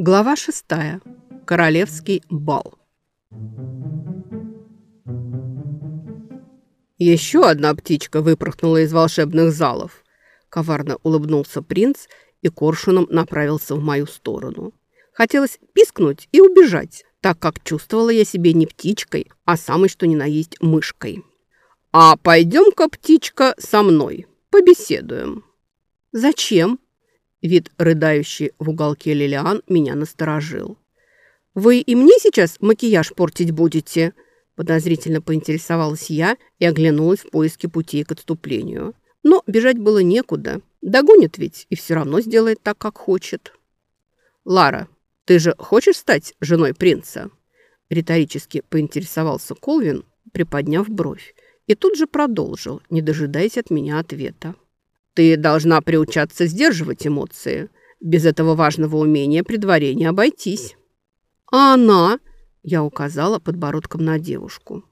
Глава шестая. Королевский бал. Еще одна птичка выпорхнула из волшебных залов. Коварно улыбнулся принц и коршуном направился в мою сторону. Хотелось пискнуть и убежать, так как чувствовала я себя не птичкой, а самой что ни на есть мышкой. «А пойдем-ка, птичка, со мной, побеседуем». «Зачем?» Вид рыдающий в уголке Лилиан меня насторожил. «Вы и мне сейчас макияж портить будете?» Подозрительно поинтересовалась я и оглянулась в поиске путей к отступлению. Но бежать было некуда. Догонит ведь и все равно сделает так, как хочет. «Лара, ты же хочешь стать женой принца?» Риторически поинтересовался Колвин, приподняв бровь, и тут же продолжил, не дожидаясь от меня ответа. Ты должна приучаться сдерживать эмоции. Без этого важного умения при дворе не обойтись. А она? Я указала подбородком на девушку.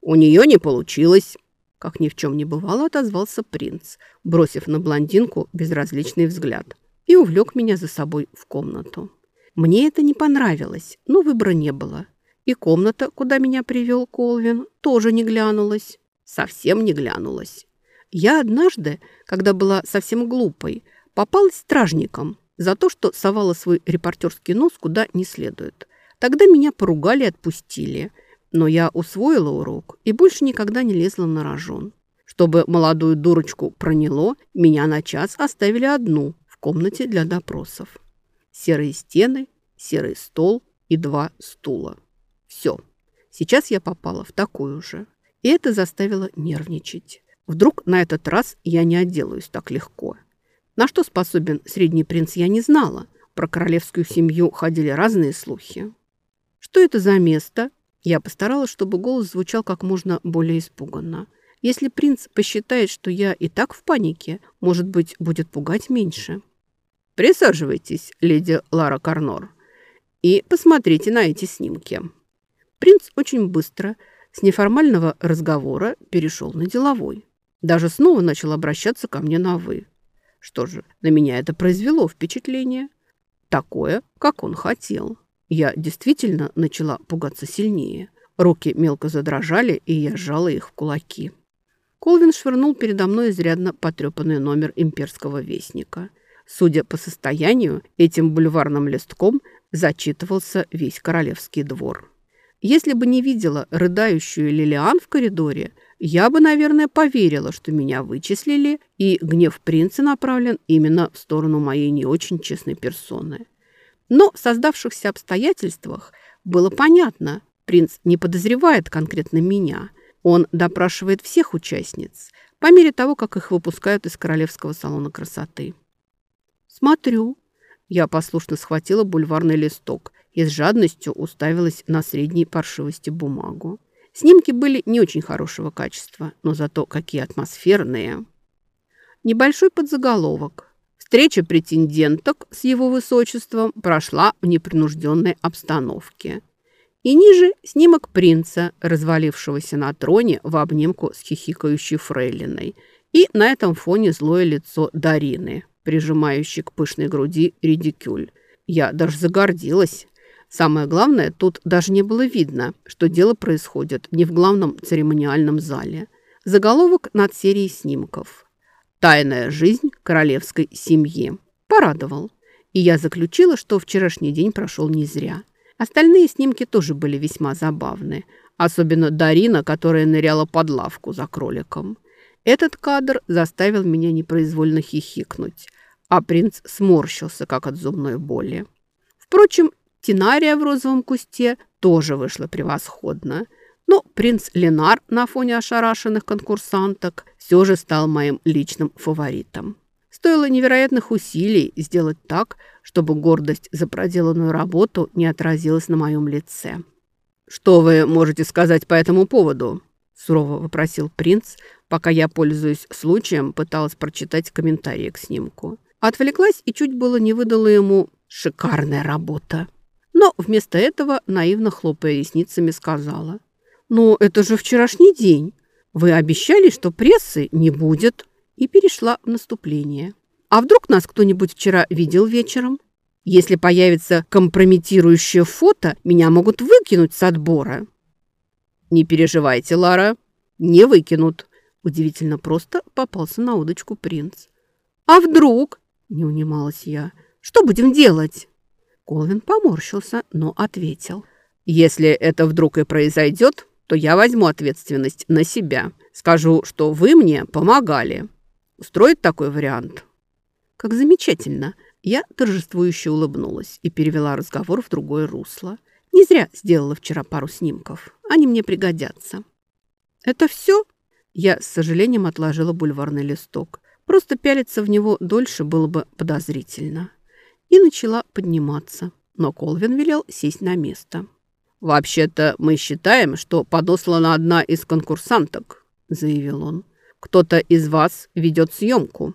У нее не получилось. Как ни в чем не бывало, отозвался принц, бросив на блондинку безразличный взгляд и увлек меня за собой в комнату. Мне это не понравилось, но выбора не было. И комната, куда меня привел Колвин, тоже не глянулась. Совсем не глянулась. Я однажды, когда была совсем глупой, попалась стражником за то, что совала свой репортерский нос куда не следует. Тогда меня поругали и отпустили. Но я усвоила урок и больше никогда не лезла на рожон. Чтобы молодую дурочку проняло, меня на час оставили одну в комнате для допросов. Серые стены, серый стол и два стула. Все. Сейчас я попала в такую же. И это заставило нервничать. Вдруг на этот раз я не отделаюсь так легко. На что способен средний принц, я не знала. Про королевскую семью ходили разные слухи. Что это за место? Я постаралась, чтобы голос звучал как можно более испуганно. Если принц посчитает, что я и так в панике, может быть, будет пугать меньше. Присаживайтесь, леди Лара Карнор, и посмотрите на эти снимки. Принц очень быстро, с неформального разговора, перешел на деловой. Даже снова начал обращаться ко мне на «вы». Что же, на меня это произвело впечатление. Такое, как он хотел. Я действительно начала пугаться сильнее. Руки мелко задрожали, и я сжала их в кулаки. Колвин швырнул передо мной изрядно потрепанный номер имперского вестника. Судя по состоянию, этим бульварным листком зачитывался весь королевский двор. Если бы не видела рыдающую Лилиан в коридоре, я бы, наверное, поверила, что меня вычислили, и гнев принца направлен именно в сторону моей не очень честной персоны. Но в создавшихся обстоятельствах было понятно, принц не подозревает конкретно меня. Он допрашивает всех участниц по мере того, как их выпускают из королевского салона красоты. «Смотрю». Я послушно схватила бульварный листок и с жадностью уставилась на средней паршивости бумагу. Снимки были не очень хорошего качества, но зато какие атмосферные. Небольшой подзаголовок. Встреча претенденток с его высочеством прошла в непринужденной обстановке. И ниже снимок принца, развалившегося на троне в обнимку с хихикающей фрейлиной. И на этом фоне злое лицо Дарины, прижимающей к пышной груди редикюль. Я даже загордилась. Самое главное, тут даже не было видно, что дело происходит не в главном церемониальном зале. Заголовок над серией снимков. «Тайная жизнь королевской семьи». Порадовал. И я заключила, что вчерашний день прошел не зря. Остальные снимки тоже были весьма забавны. Особенно Дарина, которая ныряла под лавку за кроликом. Этот кадр заставил меня непроизвольно хихикнуть, а принц сморщился, как от зубной боли. Впрочем, Тинария в розовом кусте тоже вышла превосходно. Но принц Ленар на фоне ошарашенных конкурсанток все же стал моим личным фаворитом. Стоило невероятных усилий сделать так, чтобы гордость за проделанную работу не отразилась на моем лице. «Что вы можете сказать по этому поводу?» сурово вопросил принц, пока я, пользуясь случаем, пыталась прочитать комментарии к снимку. Отвлеклась и чуть было не выдала ему «шикарная работа». Но вместо этого, наивно хлопая ресницами, сказала «Ну, это же вчерашний день. Вы обещали, что прессы не будет». И перешла в наступление. «А вдруг нас кто-нибудь вчера видел вечером? Если появится компрометирующее фото, меня могут выкинуть с отбора». «Не переживайте, Лара, не выкинут». Удивительно просто попался на удочку принц. «А вдруг?» – не унималась я. «Что будем делать?» Колвин поморщился, но ответил. «Если это вдруг и произойдет, то я возьму ответственность на себя. Скажу, что вы мне помогали. Устроить такой вариант?» «Как замечательно!» Я торжествующе улыбнулась и перевела разговор в другое русло. Не зря сделала вчера пару снимков. Они мне пригодятся. «Это все?» Я с сожалением отложила бульварный листок. Просто пялиться в него дольше было бы подозрительно. И начала подниматься. Но Колвин велел сесть на место. «Вообще-то мы считаем, что подослана одна из конкурсанток», заявил он. «Кто-то из вас ведет съемку».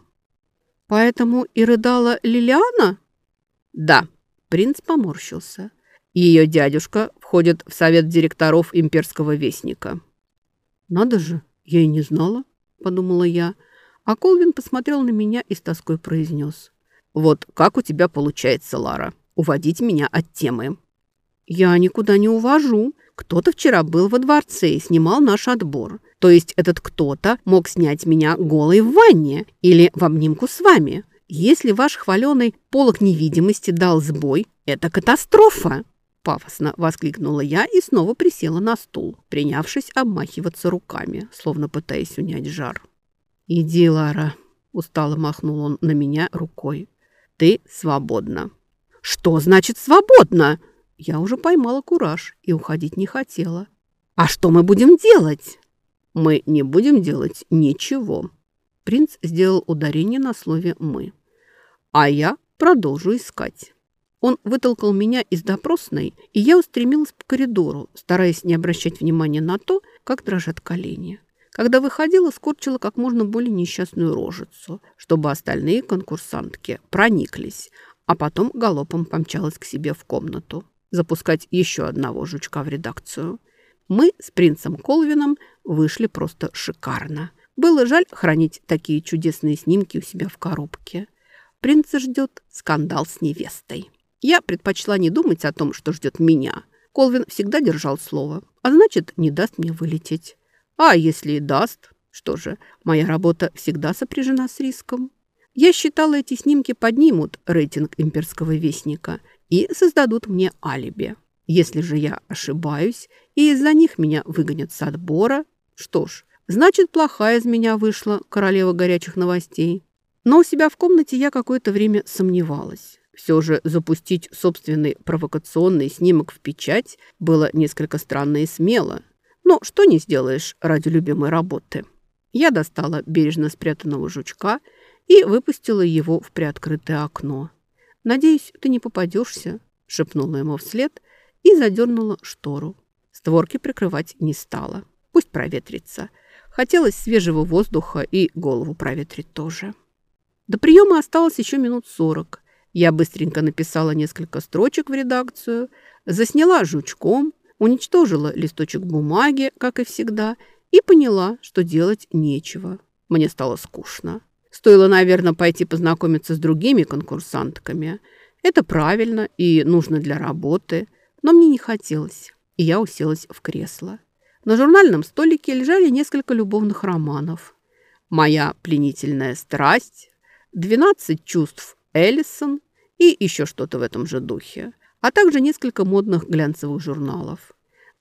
«Поэтому и рыдала Лилиана?» «Да», принц поморщился. Ее дядюшка входит в совет директоров имперского вестника. «Надо же, я и не знала», — подумала я. А Колвин посмотрел на меня и с тоской произнес. «Вот как у тебя получается, Лара, уводить меня от темы?» «Я никуда не увожу. Кто-то вчера был во дворце и снимал наш отбор. То есть этот кто-то мог снять меня голой в ванне или в обнимку с вами. Если ваш хваленый полок невидимости дал сбой, это катастрофа!» Пафосно воскликнула я и снова присела на стул, принявшись обмахиваться руками, словно пытаясь унять жар. «Иди, Лара», – устало махнул он на меня рукой. «Ты свободна». «Что значит свободна?» Я уже поймала кураж и уходить не хотела. «А что мы будем делать?» «Мы не будем делать ничего». Принц сделал ударение на слове «мы». «А я продолжу искать». Он вытолкал меня из допросной, и я устремилась по коридору, стараясь не обращать внимания на то, как дрожат колени. Когда выходила, скорчила как можно более несчастную рожицу, чтобы остальные конкурсантки прониклись, а потом галопом помчалась к себе в комнату запускать еще одного жучка в редакцию. Мы с принцем Колвином вышли просто шикарно. Было жаль хранить такие чудесные снимки у себя в коробке. Принца ждет скандал с невестой. Я предпочла не думать о том, что ждет меня. Колвин всегда держал слово, а значит, не даст мне вылететь. А если и даст, что же, моя работа всегда сопряжена с риском. Я считала, эти снимки поднимут рейтинг имперского вестника и создадут мне алиби. Если же я ошибаюсь, и из-за них меня выгонят с отбора, что ж, значит, плохая из меня вышла королева горячих новостей. Но у себя в комнате я какое-то время сомневалась. Все же запустить собственный провокационный снимок в печать было несколько странно и смело. Но что не сделаешь ради любимой работы. Я достала бережно спрятанного жучка и выпустила его в приоткрытое окно. «Надеюсь, ты не попадешься», — шепнула ему вслед и задернула штору. Створки прикрывать не стала. Пусть проветрится. Хотелось свежего воздуха и голову проветрить тоже. До приема осталось еще минут сорок. Я быстренько написала несколько строчек в редакцию, засняла жучком, уничтожила листочек бумаги, как и всегда, и поняла, что делать нечего. Мне стало скучно. Стоило, наверное, пойти познакомиться с другими конкурсантками. Это правильно и нужно для работы, но мне не хотелось, и я уселась в кресло. На журнальном столике лежали несколько любовных романов. «Моя пленительная страсть», «12 чувств Эллисон» и еще что-то в этом же духе, а также несколько модных глянцевых журналов.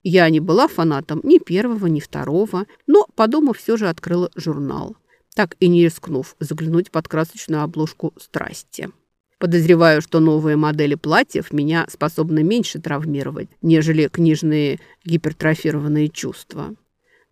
Я не была фанатом ни первого, ни второго, но, подумав, все же открыла журнал, так и не рискнув заглянуть под красочную обложку «Страсти». Подозреваю, что новые модели платьев меня способны меньше травмировать, нежели книжные гипертрофированные чувства.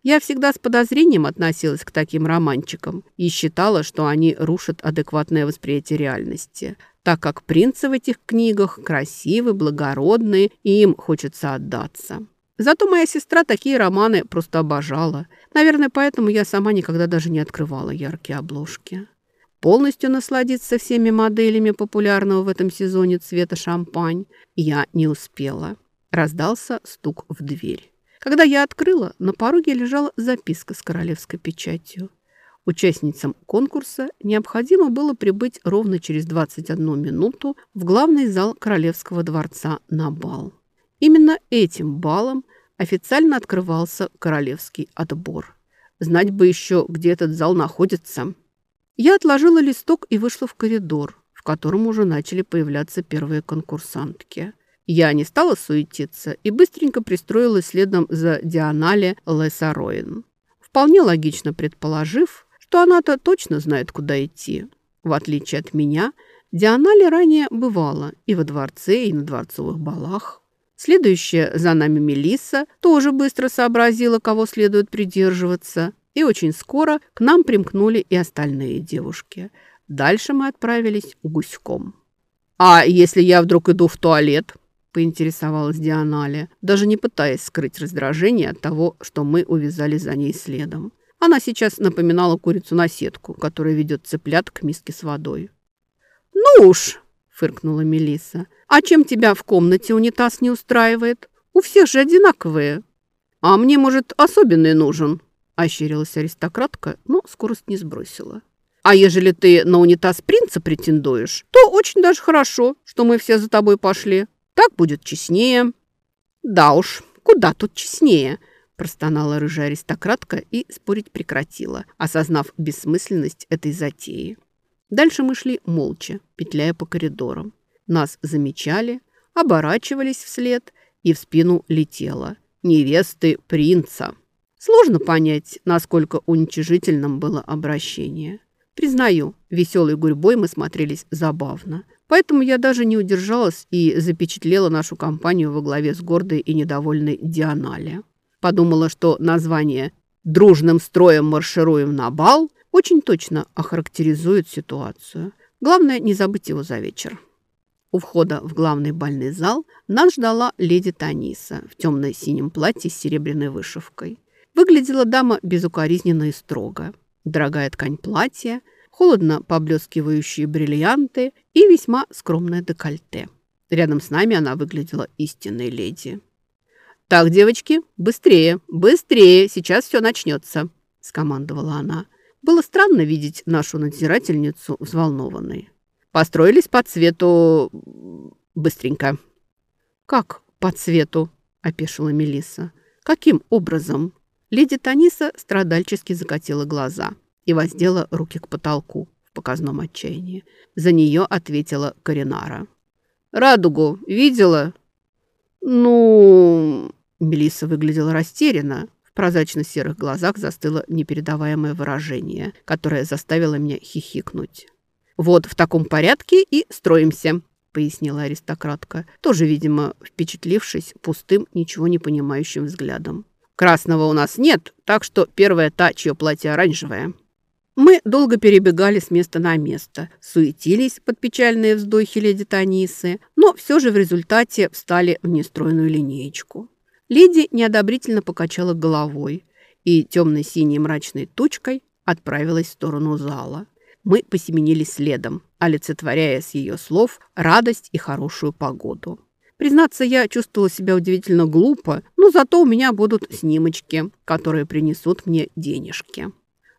Я всегда с подозрением относилась к таким романчикам и считала, что они рушат адекватное восприятие реальности, так как принцы в этих книгах красивы, благородные, и им хочется отдаться. Зато моя сестра такие романы просто обожала. Наверное, поэтому я сама никогда даже не открывала яркие обложки. Полностью насладиться всеми моделями популярного в этом сезоне цвета шампань я не успела. Раздался стук в дверь. Когда я открыла, на пороге лежала записка с королевской печатью. Участницам конкурса необходимо было прибыть ровно через 21 минуту в главный зал Королевского дворца на бал. Именно этим балом официально открывался королевский отбор. Знать бы еще, где этот зал находится. Я отложила листок и вышла в коридор, в котором уже начали появляться первые конкурсантки. Я не стала суетиться и быстренько пристроилась следом за Дианале Лесароин. Вполне логично предположив, что она-то точно знает, куда идти. В отличие от меня, Дианале ранее бывала и во дворце, и на дворцовых балах. Следующая за нами Мелисса тоже быстро сообразила, кого следует придерживаться. И очень скоро к нам примкнули и остальные девушки. Дальше мы отправились гуськом. «А если я вдруг иду в туалет?» – поинтересовалась Дианале, даже не пытаясь скрыть раздражение от того, что мы увязали за ней следом. Она сейчас напоминала курицу на сетку, которая ведет цыплят к миске с водой. «Ну уж!» – фыркнула Мелисса – а чем тебя в комнате унитаз не устраивает? У всех же одинаковые. А мне, может, особенный нужен?» Ощерилась аристократка, но скорость не сбросила. «А ежели ты на унитаз принца претендуешь, то очень даже хорошо, что мы все за тобой пошли. Так будет честнее». «Да уж, куда тут честнее?» простонала рыжая аристократка и спорить прекратила, осознав бессмысленность этой затеи. Дальше мы шли молча, петляя по коридорам. Нас замечали, оборачивались вслед, и в спину летела. Невесты принца. Сложно понять, насколько уничижительным было обращение. Признаю, веселой гурьбой мы смотрелись забавно. Поэтому я даже не удержалась и запечатлела нашу компанию во главе с гордой и недовольной Дианале. Подумала, что название «Дружным строем маршируем на бал» очень точно охарактеризует ситуацию. Главное, не забыть его за вечер. У входа в главный бальный зал нас ждала леди Таниса в темно-синем платье с серебряной вышивкой. Выглядела дама безукоризненно и строго. Дорогая ткань платья, холодно поблескивающие бриллианты и весьма скромное декольте. Рядом с нами она выглядела истинной леди. «Так, девочки, быстрее, быстрее, сейчас все начнется», – скомандовала она. Было странно видеть нашу надзирательницу взволнованной. Построились по цвету быстренько. «Как по цвету?» – опешила Мелисса. «Каким образом?» Леди Таниса страдальчески закатила глаза и воздела руки к потолку в показном отчаянии. За нее ответила Коринара. «Радугу видела?» «Ну...» Мелисса выглядела растерянно. В прозрачно-серых глазах застыло непередаваемое выражение, которое заставило меня хихикнуть. «Вот в таком порядке и строимся», — пояснила аристократка, тоже, видимо, впечатлившись пустым, ничего не понимающим взглядом. «Красного у нас нет, так что первая та, чье платье оранжевое». Мы долго перебегали с места на место, суетились под печальные вздохи леди Танисы, но все же в результате встали в нестройную линеечку. Леди неодобрительно покачала головой и темно-синей мрачной тучкой отправилась в сторону зала. Мы посеменили следом, олицетворяя с ее слов радость и хорошую погоду. Признаться, я чувствовала себя удивительно глупо, но зато у меня будут снимочки, которые принесут мне денежки.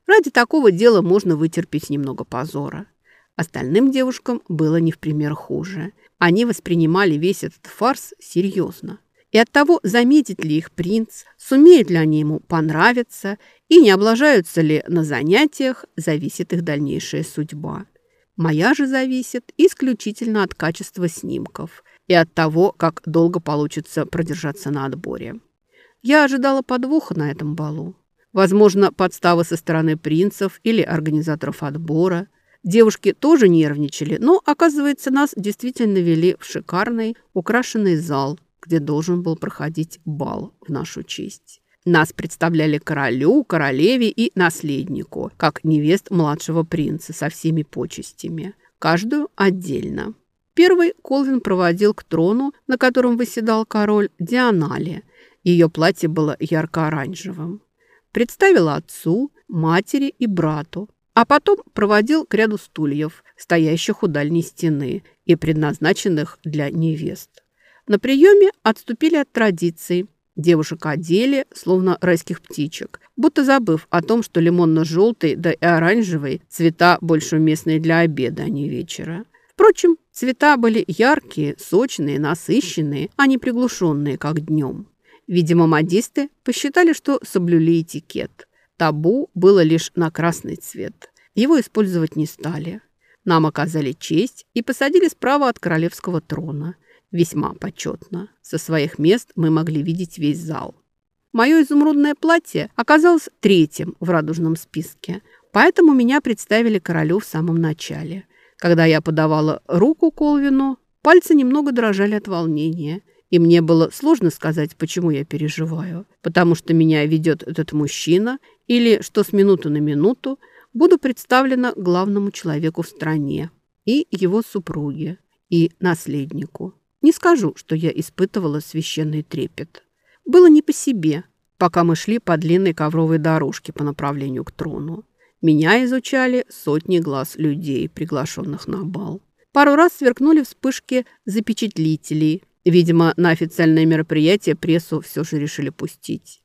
Ради такого дела можно вытерпеть немного позора. Остальным девушкам было не в пример хуже. Они воспринимали весь этот фарс серьезно и от того, заметит ли их принц, сумеют ли они ему понравиться и не облажаются ли на занятиях, зависит их дальнейшая судьба. Моя же зависит исключительно от качества снимков и от того, как долго получится продержаться на отборе. Я ожидала подвоха на этом балу. Возможно, подставы со стороны принцев или организаторов отбора. Девушки тоже нервничали, но, оказывается, нас действительно вели в шикарный, украшенный зал, где должен был проходить бал в нашу честь. Нас представляли королю, королеве и наследнику, как невест младшего принца со всеми почестями, каждую отдельно. Первый Колвин проводил к трону, на котором выседал король Дианали, Ее платье было ярко-оранжевым. Представила отцу, матери и брату, а потом проводил к ряду стульев, стоящих у дальней стены и предназначенных для невест. На приеме отступили от традиций. Девушек одели, словно райских птичек, будто забыв о том, что лимонно-желтый, да и оранжевый цвета больше уместные для обеда, а не вечера. Впрочем, цвета были яркие, сочные, насыщенные, а не приглушенные, как днем. Видимо, модисты посчитали, что соблюли этикет. Табу было лишь на красный цвет. Его использовать не стали. Нам оказали честь и посадили справа от королевского трона. Весьма почетно. Со своих мест мы могли видеть весь зал. Мое изумрудное платье оказалось третьим в радужном списке, поэтому меня представили королю в самом начале. Когда я подавала руку Колвину, пальцы немного дрожали от волнения, и мне было сложно сказать, почему я переживаю, потому что меня ведет этот мужчина или что с минуты на минуту буду представлена главному человеку в стране и его супруге, и наследнику. Не скажу, что я испытывала священный трепет. Было не по себе, пока мы шли по длинной ковровой дорожке по направлению к трону. Меня изучали сотни глаз людей, приглашенных на бал. Пару раз сверкнули вспышки запечатлителей. Видимо, на официальное мероприятие прессу все же решили пустить.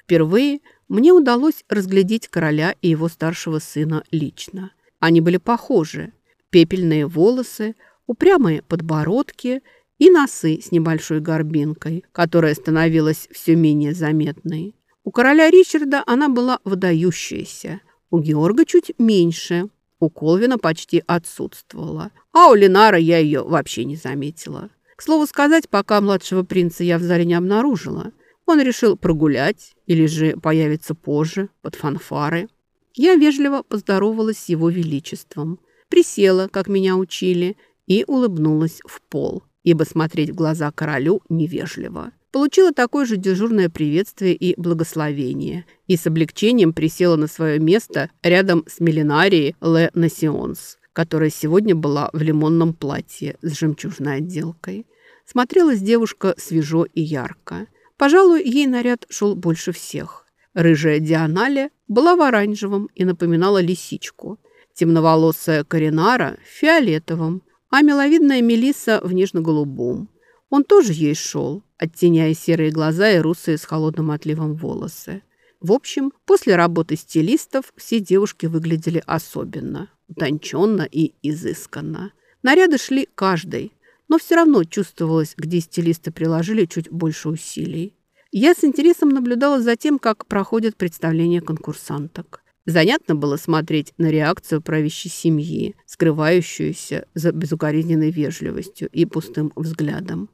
Впервые мне удалось разглядеть короля и его старшего сына лично. Они были похожи. Пепельные волосы, упрямые подбородки – и носы с небольшой горбинкой, которая становилась все менее заметной. У короля Ричарда она была выдающаяся, у Георга чуть меньше, у Колвина почти отсутствовала, а у Ленара я ее вообще не заметила. К слову сказать, пока младшего принца я в зале не обнаружила, он решил прогулять или же появиться позже, под фанфары. Я вежливо поздоровалась с его величеством, присела, как меня учили, и улыбнулась в пол ибо смотреть в глаза королю невежливо. Получила такое же дежурное приветствие и благословение, и с облегчением присела на свое место рядом с Милинарией Ле Насионс, которая сегодня была в лимонном платье с жемчужной отделкой. Смотрелась девушка свежо и ярко. Пожалуй, ей наряд шел больше всех. Рыжая Дианале была в оранжевом и напоминала лисичку. Темноволосая Коринара в фиолетовом, а миловидная Мелиса в нежно-голубом. Он тоже ей шел, оттеняя серые глаза и русые с холодным отливом волосы. В общем, после работы стилистов все девушки выглядели особенно, утонченно и изысканно. Наряды шли каждой, но все равно чувствовалось, где стилисты приложили чуть больше усилий. Я с интересом наблюдала за тем, как проходят представления конкурсанток. Занятно было смотреть на реакцию правящей семьи, скрывающуюся за безукоризненной вежливостью и пустым взглядом.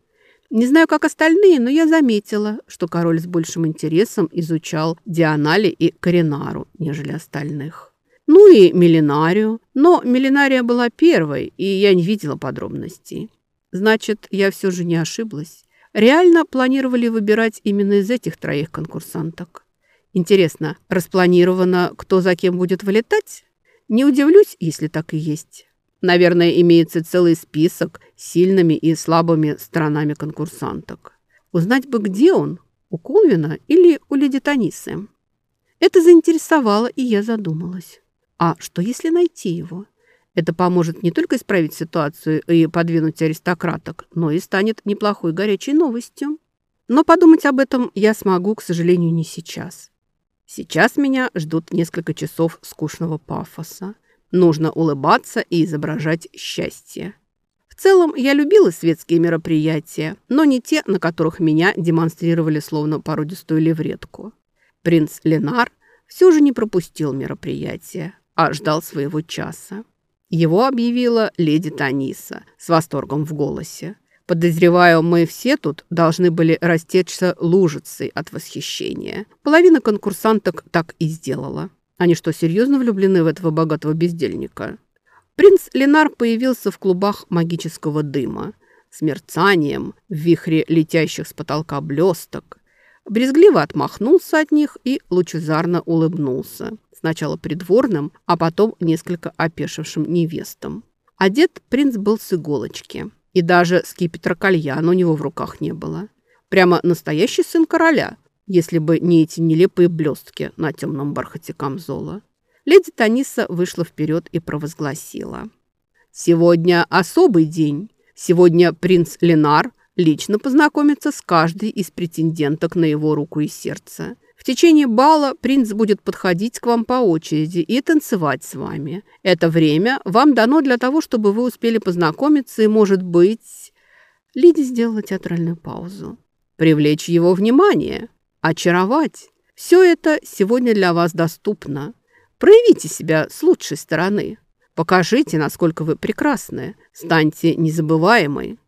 Не знаю, как остальные, но я заметила, что король с большим интересом изучал Дианали и Коринару, нежели остальных. Ну и Милинарию. Но Милинария была первой, и я не видела подробностей. Значит, я все же не ошиблась. Реально планировали выбирать именно из этих троих конкурсанток. Интересно, распланировано, кто за кем будет вылетать? Не удивлюсь, если так и есть. Наверное, имеется целый список сильными и слабыми сторонами конкурсанток. Узнать бы, где он, у Колвина или у леди Танисы. Это заинтересовало, и я задумалась. А что, если найти его? Это поможет не только исправить ситуацию и подвинуть аристократок, но и станет неплохой горячей новостью. Но подумать об этом я смогу, к сожалению, не сейчас. Сейчас меня ждут несколько часов скучного пафоса. Нужно улыбаться и изображать счастье. В целом, я любила светские мероприятия, но не те, на которых меня демонстрировали словно породистую левретку. Принц Ленар все же не пропустил мероприятие, а ждал своего часа. Его объявила леди Таниса с восторгом в голосе. Подозреваю, мы все тут должны были растечься лужицей от восхищения. Половина конкурсанток так и сделала. Они что, серьезно влюблены в этого богатого бездельника? Принц Ленар появился в клубах магического дыма, с мерцанием, в вихре летящих с потолка блесток. Брезгливо отмахнулся от них и лучезарно улыбнулся. Сначала придворным, а потом несколько опешившим невестам. Одет принц был с иголочки – и даже скипетра кальяна у него в руках не было. Прямо настоящий сын короля, если бы не эти нелепые блестки на темном бархате камзола. Леди Таниса вышла вперед и провозгласила. «Сегодня особый день. Сегодня принц Ленар лично познакомится с каждой из претенденток на его руку и сердце. В течение бала принц будет подходить к вам по очереди и танцевать с вами. Это время вам дано для того, чтобы вы успели познакомиться и, может быть...» Лиди сделала театральную паузу. «Привлечь его внимание, очаровать. Все это сегодня для вас доступно. Проявите себя с лучшей стороны. Покажите, насколько вы прекрасны. Станьте незабываемой».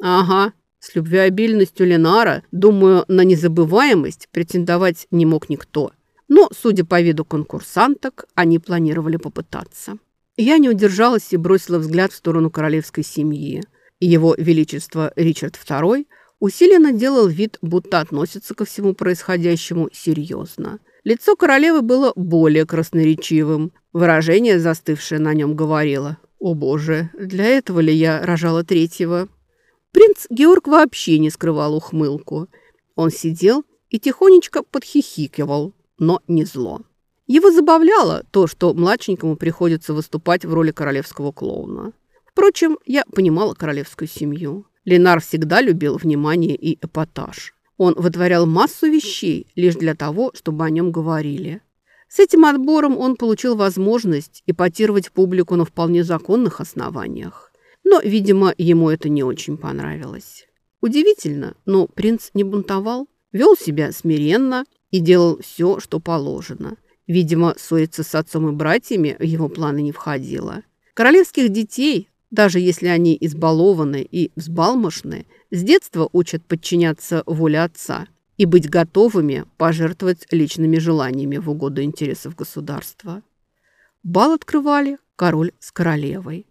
«Ага, с любвеобильностью Ленара, думаю, на незабываемость претендовать не мог никто. Но, судя по виду конкурсанток, они планировали попытаться. Я не удержалась и бросила взгляд в сторону королевской семьи. Его Величество Ричард II усиленно делал вид, будто относится ко всему происходящему серьезно. Лицо королевы было более красноречивым. Выражение, застывшее на нем, говорило «О боже, для этого ли я рожала третьего?» Принц Георг вообще не скрывал ухмылку. Он сидел и тихонечко подхихикивал, но не зло. Его забавляло то, что младшенькому приходится выступать в роли королевского клоуна. Впрочем, я понимала королевскую семью. Ленар всегда любил внимание и эпатаж. Он вытворял массу вещей лишь для того, чтобы о нем говорили. С этим отбором он получил возможность эпатировать публику на вполне законных основаниях. Но, видимо, ему это не очень понравилось. Удивительно, но принц не бунтовал, вел себя смиренно и делал все, что положено. Видимо, ссориться с отцом и братьями в его планы не входило. Королевских детей, даже если они избалованы и взбалмошны, с детства учат подчиняться воле отца и быть готовыми пожертвовать личными желаниями в угоду интересов государства. Бал открывали король с королевой.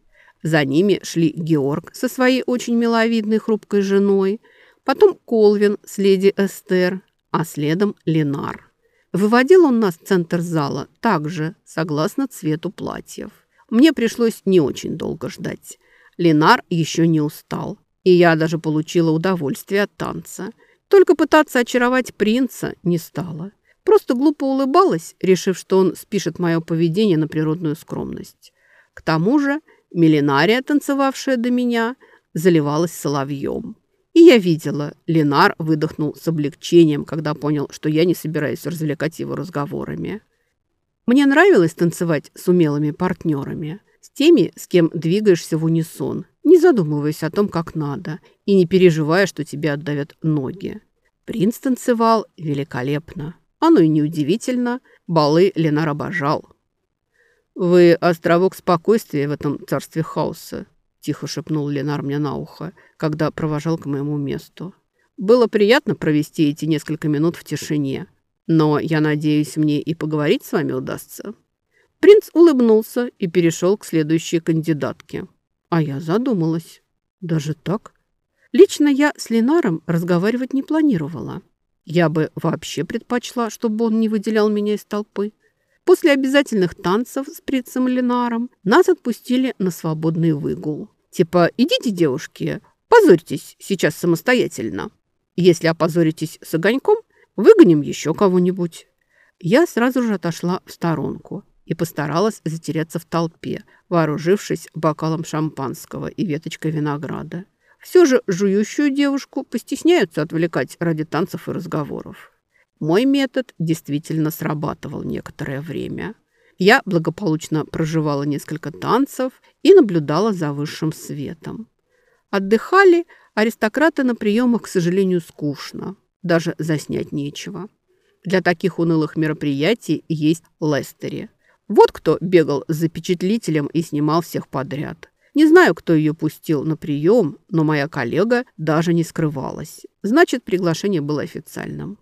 За ними шли Георг со своей очень миловидной хрупкой женой, потом Колвин с леди Эстер, а следом Ленар. Выводил он нас в центр зала также, согласно цвету платьев. Мне пришлось не очень долго ждать. Ленар еще не устал, и я даже получила удовольствие от танца. Только пытаться очаровать принца не стала. Просто глупо улыбалась, решив, что он спишет мое поведение на природную скромность. К тому же Милинария, танцевавшая до меня, заливалась соловьем. И я видела, Ленар выдохнул с облегчением, когда понял, что я не собираюсь развлекать его разговорами. Мне нравилось танцевать с умелыми партнерами, с теми, с кем двигаешься в унисон, не задумываясь о том, как надо, и не переживая, что тебе отдавят ноги. Принц танцевал великолепно. Оно и неудивительно, балы Ленар обожал. «Вы островок спокойствия в этом царстве хаоса», – тихо шепнул Ленар мне на ухо, когда провожал к моему месту. «Было приятно провести эти несколько минут в тишине, но, я надеюсь, мне и поговорить с вами удастся». Принц улыбнулся и перешел к следующей кандидатке. А я задумалась. Даже так? Лично я с Ленаром разговаривать не планировала. Я бы вообще предпочла, чтобы он не выделял меня из толпы. После обязательных танцев с принцем Ленаром нас отпустили на свободный выгул. Типа, идите, девушки, позорьтесь сейчас самостоятельно. Если опозоритесь с огоньком, выгоним еще кого-нибудь. Я сразу же отошла в сторонку и постаралась затеряться в толпе, вооружившись бокалом шампанского и веточкой винограда. Все же жующую девушку постесняются отвлекать ради танцев и разговоров. Мой метод действительно срабатывал некоторое время. Я благополучно проживала несколько танцев и наблюдала за высшим светом. Отдыхали аристократы на приемах, к сожалению, скучно. Даже заснять нечего. Для таких унылых мероприятий есть Лестери. Вот кто бегал с запечатлителем и снимал всех подряд. Не знаю, кто ее пустил на прием, но моя коллега даже не скрывалась. Значит, приглашение было официальным.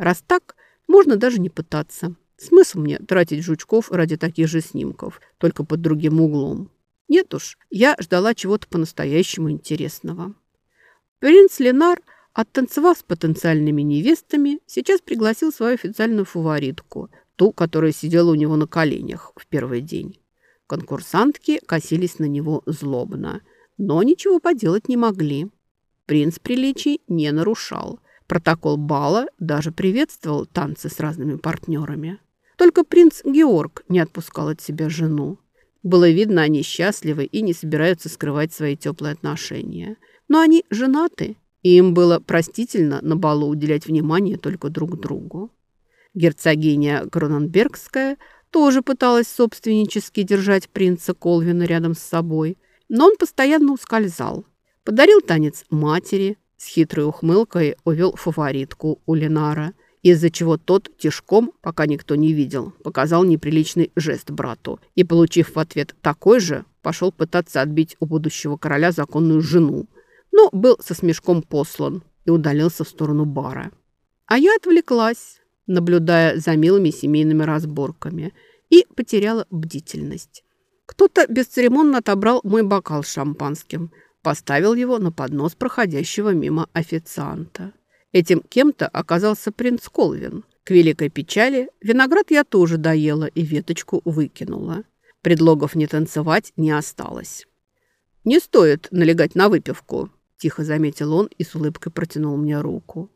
Раз так, можно даже не пытаться. Смысл мне тратить жучков ради таких же снимков, только под другим углом. Нет уж, я ждала чего-то по-настоящему интересного. Принц Ленар, оттанцевав с потенциальными невестами, сейчас пригласил свою официальную фаворитку, ту, которая сидела у него на коленях в первый день. Конкурсантки косились на него злобно, но ничего поделать не могли. Принц приличий не нарушал – Протокол бала даже приветствовал танцы с разными партнерами. Только принц Георг не отпускал от себя жену. Было видно, они счастливы и не собираются скрывать свои теплые отношения. Но они женаты, и им было простительно на балу уделять внимание только друг другу. Герцогиня Кроненбергская тоже пыталась собственнически держать принца Колвина рядом с собой, но он постоянно ускользал. Подарил танец матери, с хитрой ухмылкой увел фаворитку у Ленара, из-за чего тот тишком, пока никто не видел, показал неприличный жест брату и, получив в ответ такой же, пошел пытаться отбить у будущего короля законную жену, но был со смешком послан и удалился в сторону бара. А я отвлеклась, наблюдая за милыми семейными разборками, и потеряла бдительность. Кто-то бесцеремонно отобрал мой бокал с шампанским, поставил его на поднос проходящего мимо официанта. Этим кем-то оказался принц Колвин. К великой печали виноград я тоже доела и веточку выкинула. Предлогов не танцевать не осталось. «Не стоит налегать на выпивку», – тихо заметил он и с улыбкой протянул мне руку.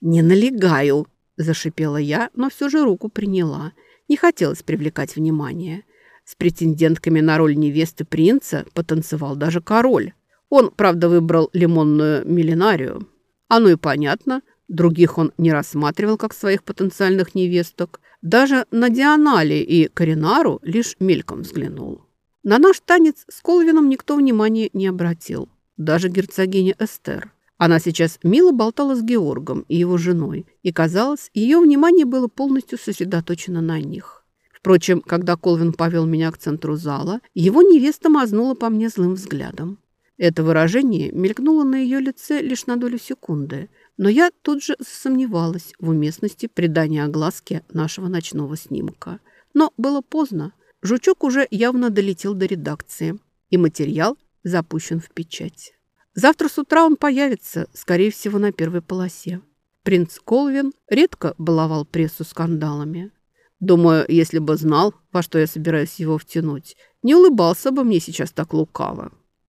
«Не налегаю», Зашипела я, но все же руку приняла. Не хотелось привлекать внимание. С претендентками на роль невесты принца потанцевал даже король. Он, правда, выбрал лимонную милинарию. Оно и понятно. Других он не рассматривал как своих потенциальных невесток. Даже на Дианали и Коринару лишь мельком взглянул. На наш танец с Колвином никто внимания не обратил. Даже герцогиня Эстер. Она сейчас мило болтала с Георгом и его женой, и, казалось, ее внимание было полностью сосредоточено на них. Впрочем, когда Колвин повел меня к центру зала, его невеста мазнула по мне злым взглядом. Это выражение мелькнуло на ее лице лишь на долю секунды, но я тут же засомневалась в уместности придания огласке нашего ночного снимка. Но было поздно. Жучок уже явно долетел до редакции, и материал запущен в печать. Завтра с утра он появится, скорее всего, на первой полосе. Принц Колвин редко баловал прессу скандалами. Думаю, если бы знал, во что я собираюсь его втянуть, не улыбался бы мне сейчас так лукаво.